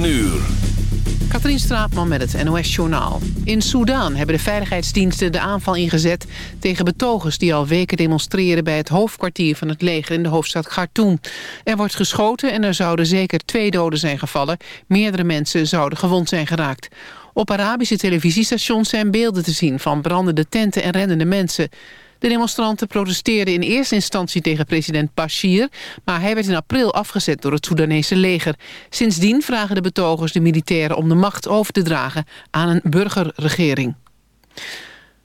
9 uur. Katrien Straatman met het NOS-journaal. In Soedan hebben de veiligheidsdiensten de aanval ingezet... tegen betogers die al weken demonstreren... bij het hoofdkwartier van het leger in de hoofdstad Khartoum. Er wordt geschoten en er zouden zeker twee doden zijn gevallen. Meerdere mensen zouden gewond zijn geraakt. Op Arabische televisiestations zijn beelden te zien... van brandende tenten en rennende mensen... De demonstranten protesteerden in eerste instantie tegen president Bashir... maar hij werd in april afgezet door het Soedanese leger. Sindsdien vragen de betogers de militairen om de macht over te dragen aan een burgerregering.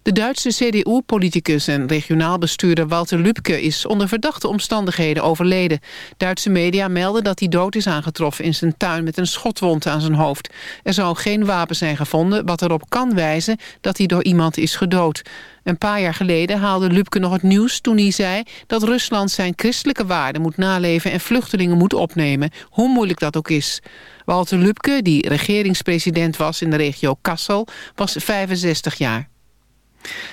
De Duitse CDU-politicus en regionaal bestuurder Walter Lübke is onder verdachte omstandigheden overleden. Duitse media melden dat hij dood is aangetroffen in zijn tuin met een schotwond aan zijn hoofd. Er zou geen wapen zijn gevonden, wat erop kan wijzen dat hij door iemand is gedood. Een paar jaar geleden haalde Lübke nog het nieuws toen hij zei dat Rusland zijn christelijke waarden moet naleven en vluchtelingen moet opnemen, hoe moeilijk dat ook is. Walter Lübke, die regeringspresident was in de regio Kassel, was 65 jaar.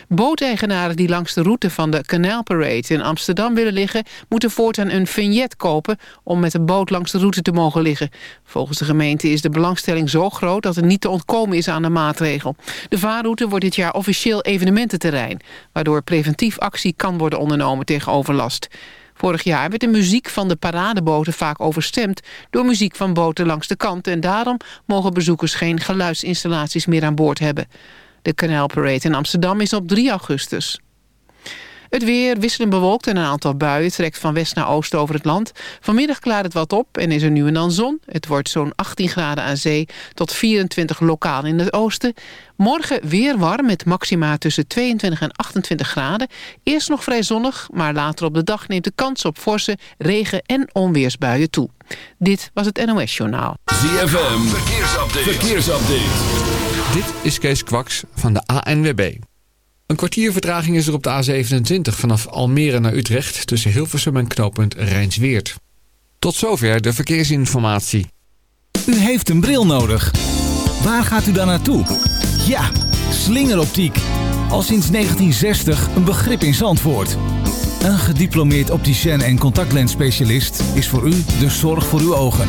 Booteigenaren die langs de route van de Canal Parade in Amsterdam willen liggen... moeten voortaan een vignet kopen om met een boot langs de route te mogen liggen. Volgens de gemeente is de belangstelling zo groot dat er niet te ontkomen is aan de maatregel. De vaarroute wordt dit jaar officieel evenemententerrein... waardoor preventief actie kan worden ondernomen tegen overlast. Vorig jaar werd de muziek van de paradeboten vaak overstemd... door muziek van boten langs de kant... en daarom mogen bezoekers geen geluidsinstallaties meer aan boord hebben. De Canal Parade in Amsterdam is op 3 augustus. Het weer wisselend bewolkt en een aantal buien trekt van west naar oost over het land. Vanmiddag klaart het wat op en is er nu en dan zon. Het wordt zo'n 18 graden aan zee tot 24 lokaal in het oosten. Morgen weer warm met maxima tussen 22 en 28 graden. Eerst nog vrij zonnig, maar later op de dag neemt de kans op forse regen- en onweersbuien toe. Dit was het NOS Journaal. ZFM, verkeersupdate. verkeersupdate. Dit is Kees Kwaks van de ANWB. Een kwartier vertraging is er op de A27 vanaf Almere naar Utrecht... tussen Hilversum en knooppunt Rijnsweert. Tot zover de verkeersinformatie. U heeft een bril nodig. Waar gaat u dan naartoe? Ja, slingeroptiek. Al sinds 1960 een begrip in Zandvoort. Een gediplomeerd opticien en contactlensspecialist is voor u de zorg voor uw ogen.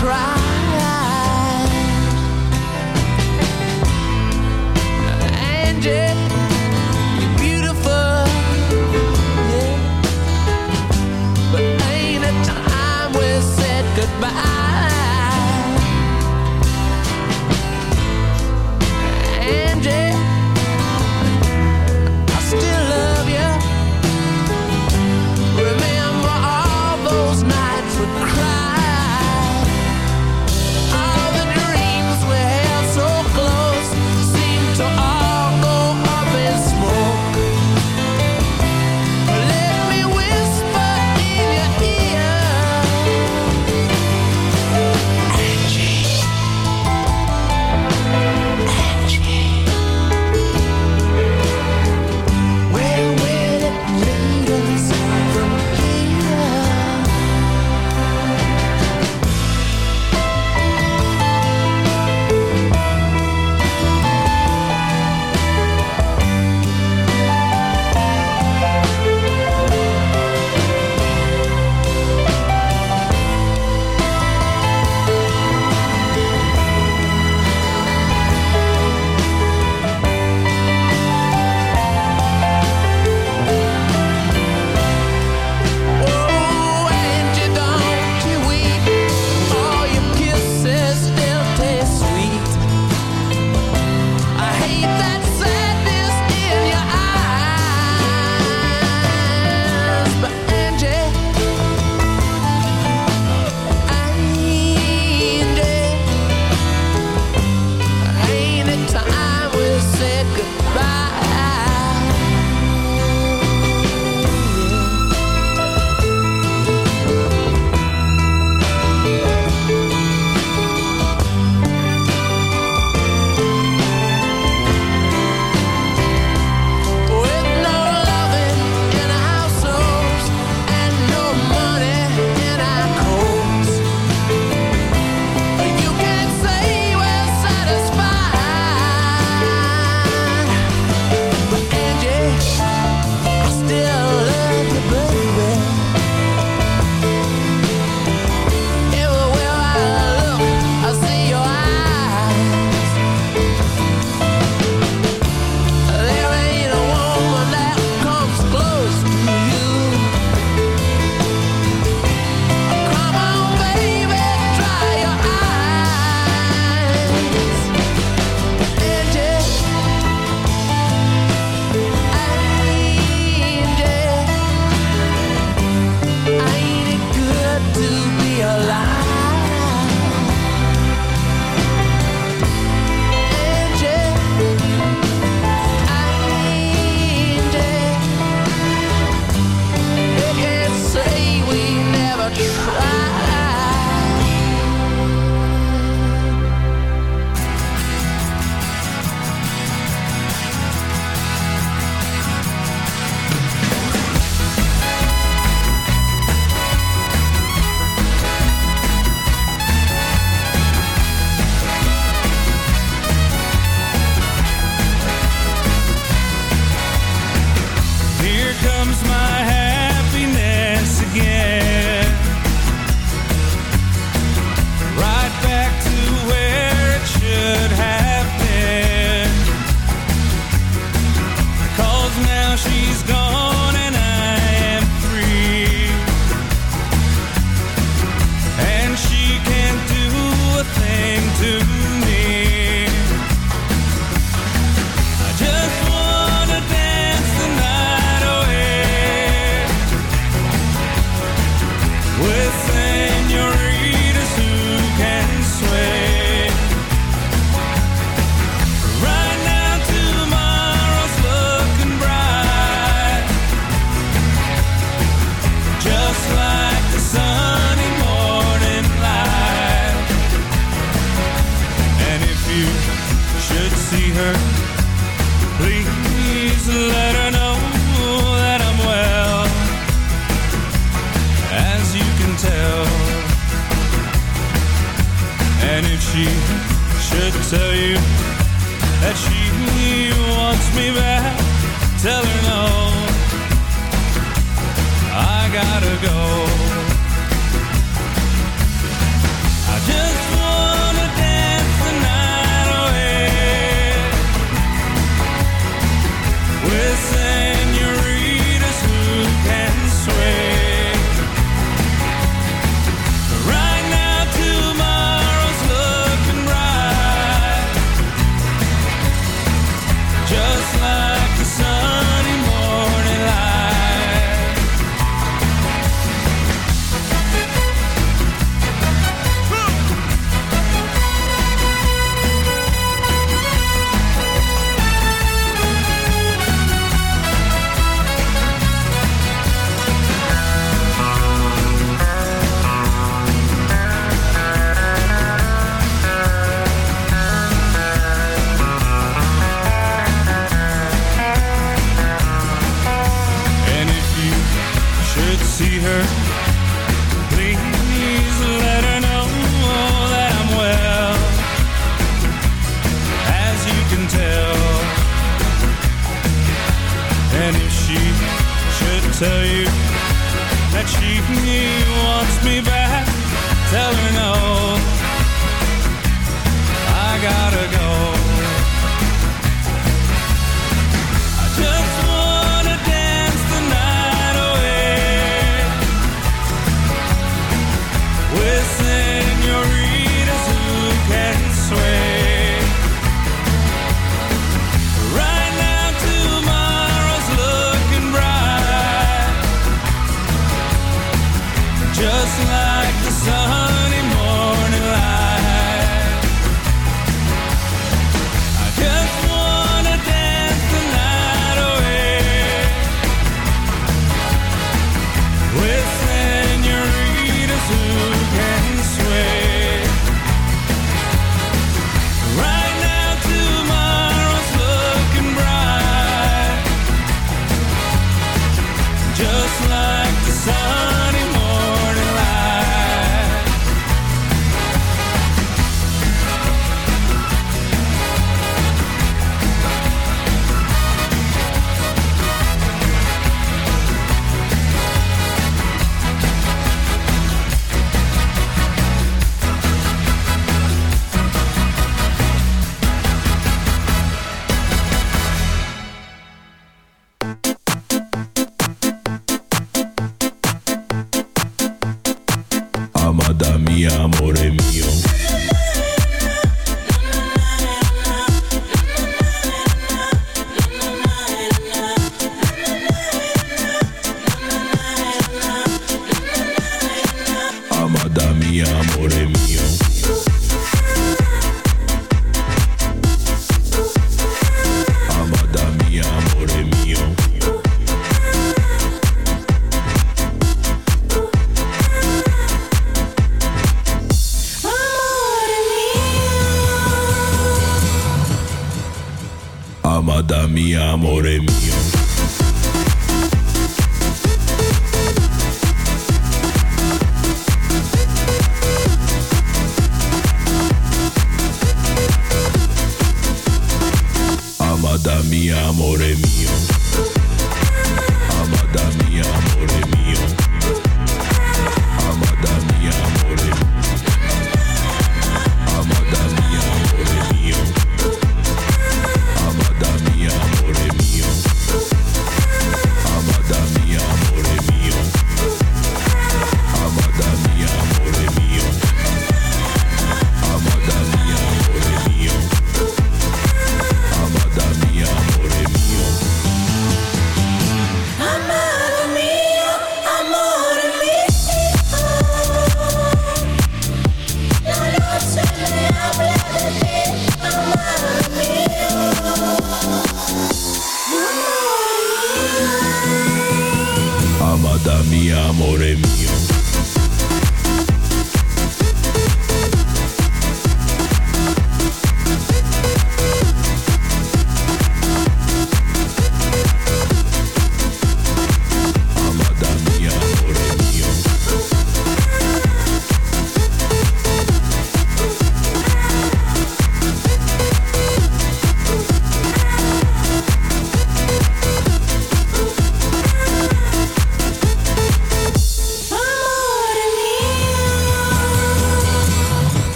try.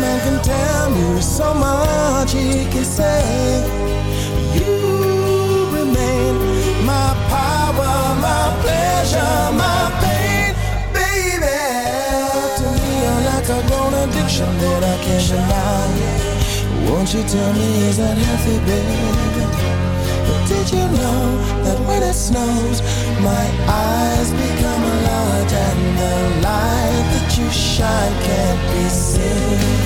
man can tell you so much he can say You remain my power, my pleasure, my pain, baby To me you're like a grown addiction that I can't deny Won't you tell me is that healthy, baby? Did you know that when it snows, my eyes become large and the light that you shine can't be seen?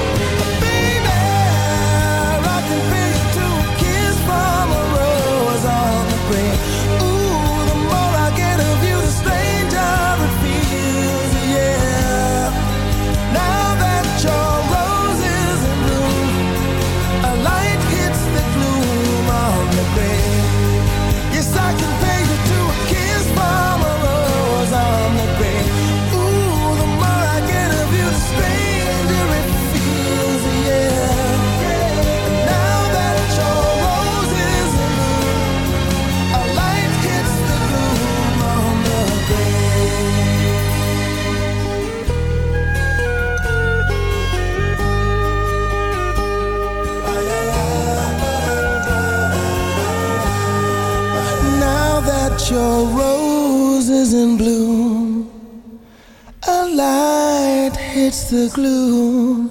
Your rose is in bloom, a light hits the gloom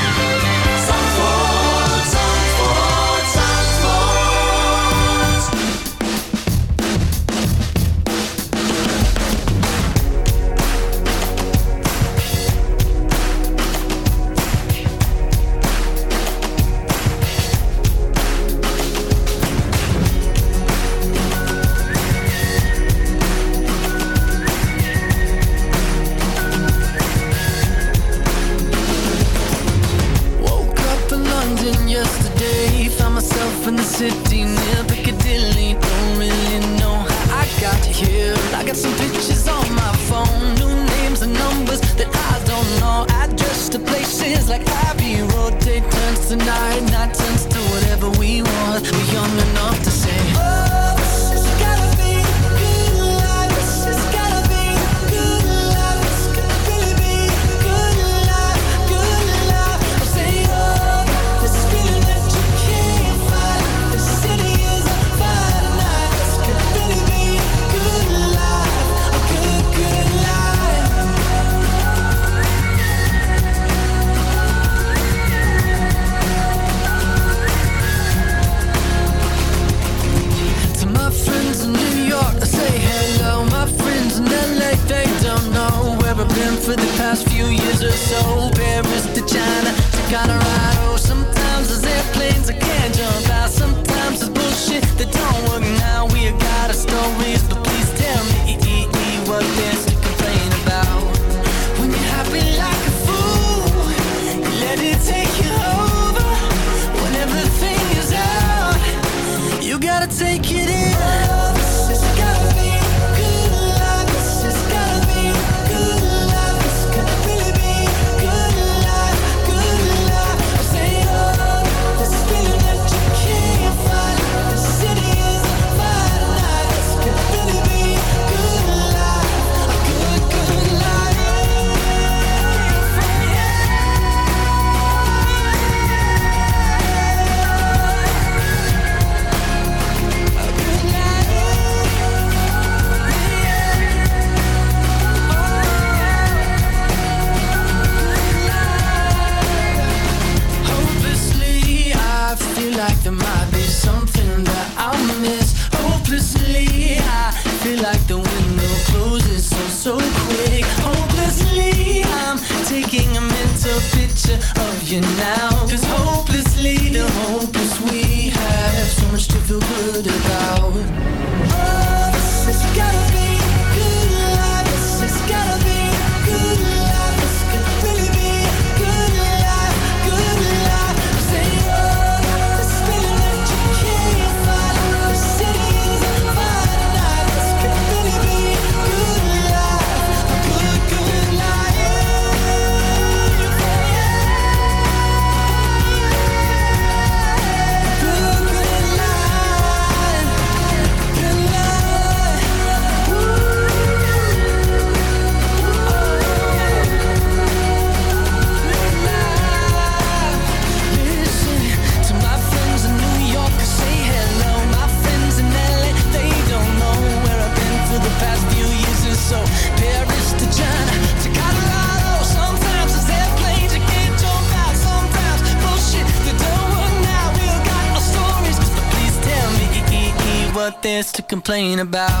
complain about.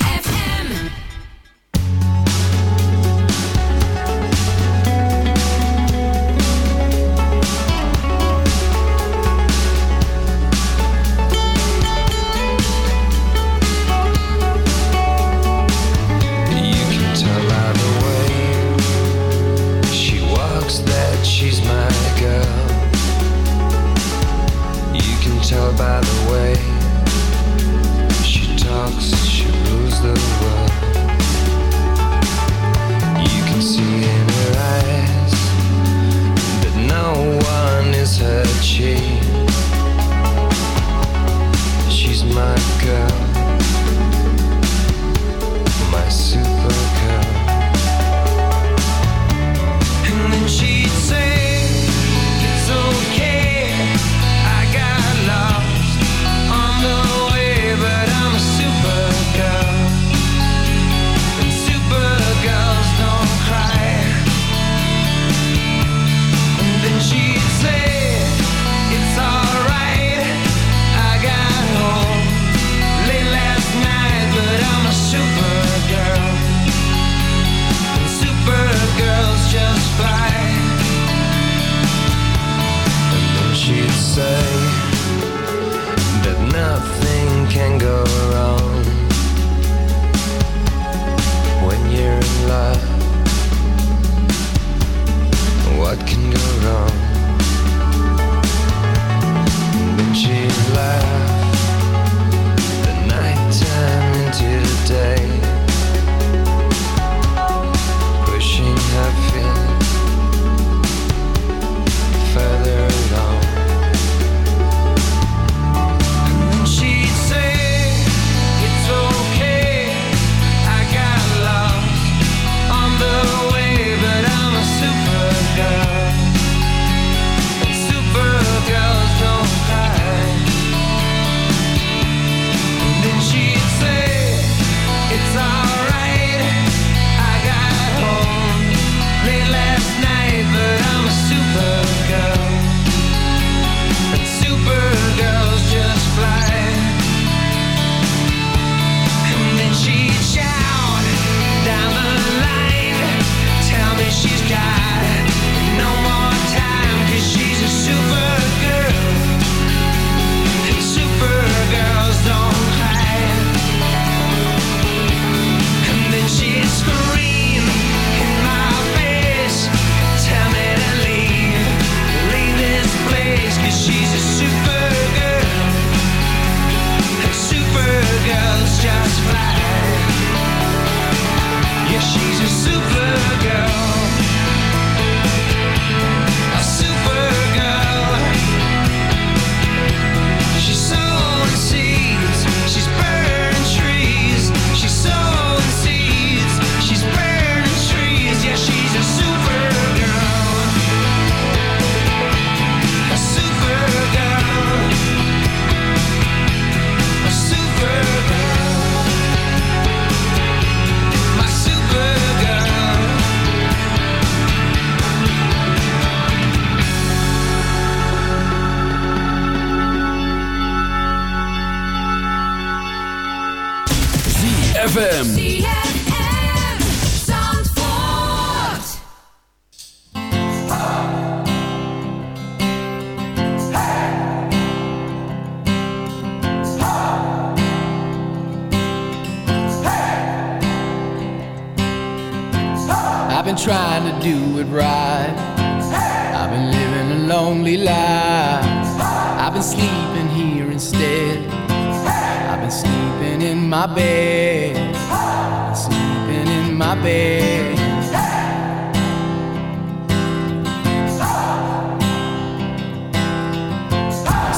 my.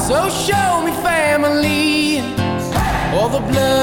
So show me family, all the blood.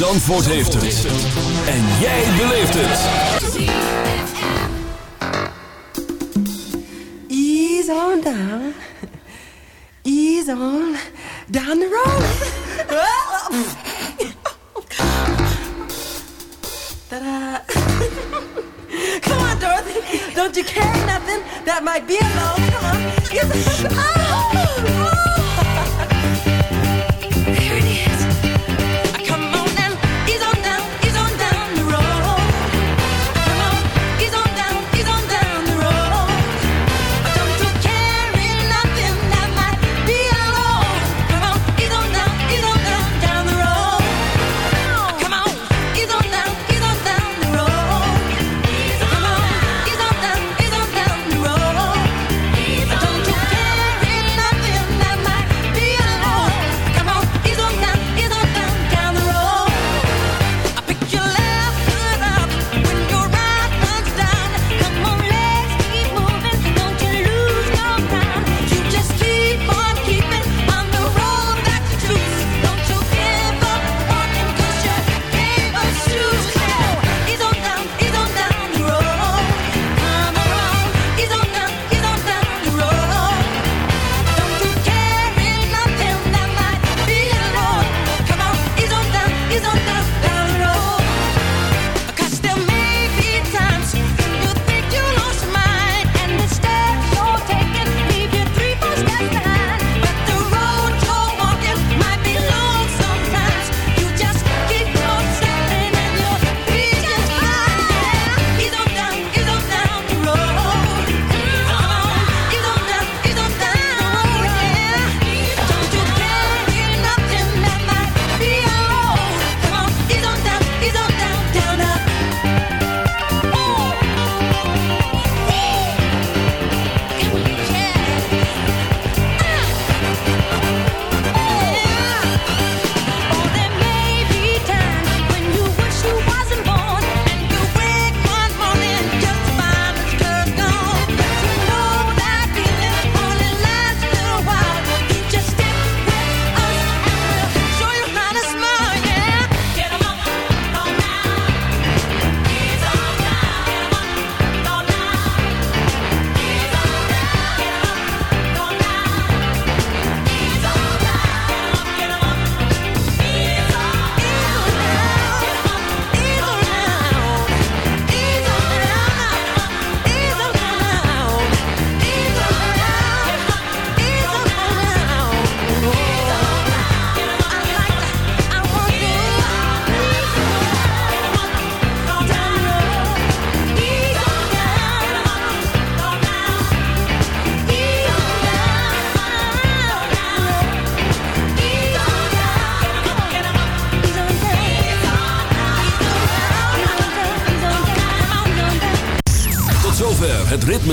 Zandvoort heeft het. En jij beleeft het. Ease on down. Ease on down the road. Ta-da. Come on, Dorothy. Don't you carry nothing that might be a load. Come on.